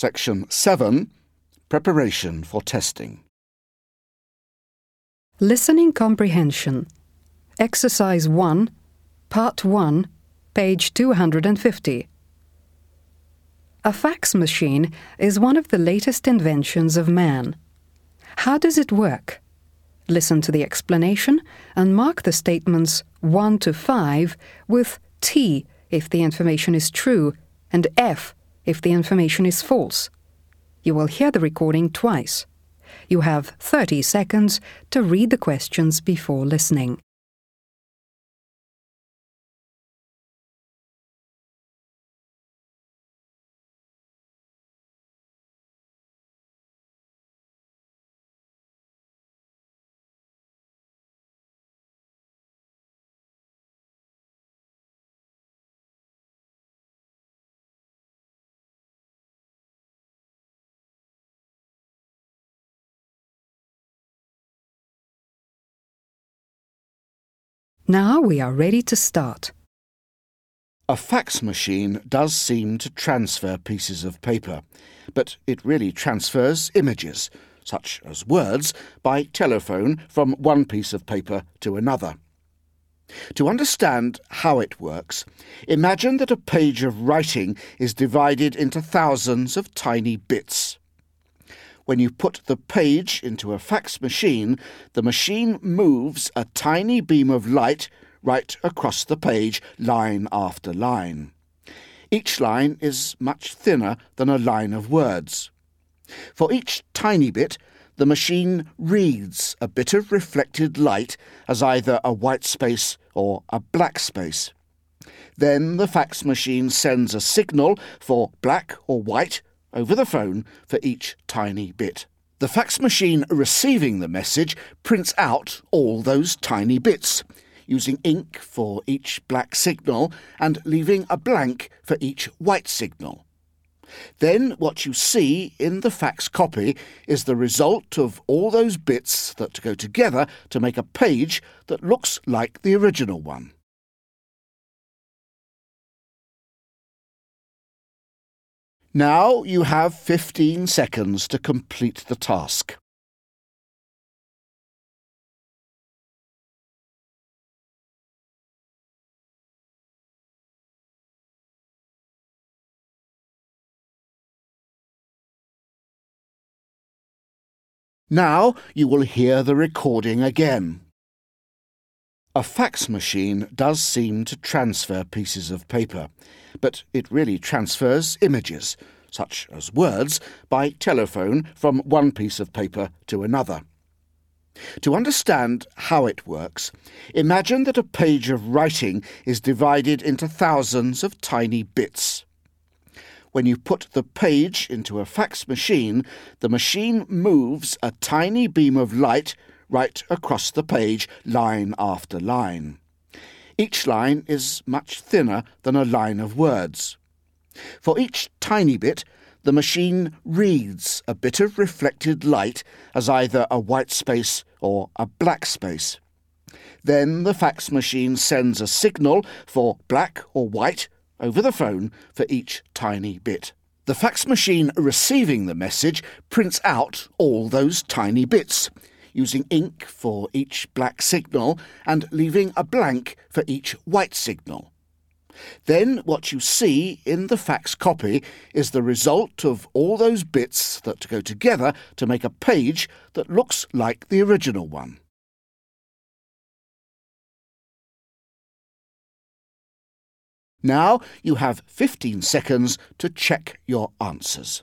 Section 7 Preparation for Testing. Listening Comprehension. Exercise 1, Part 1, page 250. A fax machine is one of the latest inventions of man. How does it work? Listen to the explanation and mark the statements 1 to 5 with T if the information is true and F if the information is false. You will hear the recording twice. You have 30 seconds to read the questions before listening. Now we are ready to start. A fax machine does seem to transfer pieces of paper, but it really transfers images, such as words, by telephone from one piece of paper to another. To understand how it works, imagine that a page of writing is divided into thousands of tiny bits. When you put the page into a fax machine, the machine moves a tiny beam of light right across the page, line after line. Each line is much thinner than a line of words. For each tiny bit, the machine reads a bit of reflected light as either a white space or a black space. Then the fax machine sends a signal for black or white over the phone for each tiny bit. The fax machine receiving the message prints out all those tiny bits, using ink for each black signal and leaving a blank for each white signal. Then what you see in the fax copy is the result of all those bits that go together to make a page that looks like the original one. Now you have 15 seconds to complete the task. Now you will hear the recording again. A fax machine does seem to transfer pieces of paper, but it really transfers images, such as words, by telephone from one piece of paper to another. To understand how it works, imagine that a page of writing is divided into thousands of tiny bits. When you put the page into a fax machine, the machine moves a tiny beam of light right across the page, line after line. Each line is much thinner than a line of words. For each tiny bit, the machine reads a bit of reflected light as either a white space or a black space. Then the fax machine sends a signal for black or white over the phone for each tiny bit. The fax machine receiving the message prints out all those tiny bits, using ink for each black signal and leaving a blank for each white signal. Then what you see in the fax copy is the result of all those bits that go together to make a page that looks like the original one. Now you have 15 seconds to check your answers.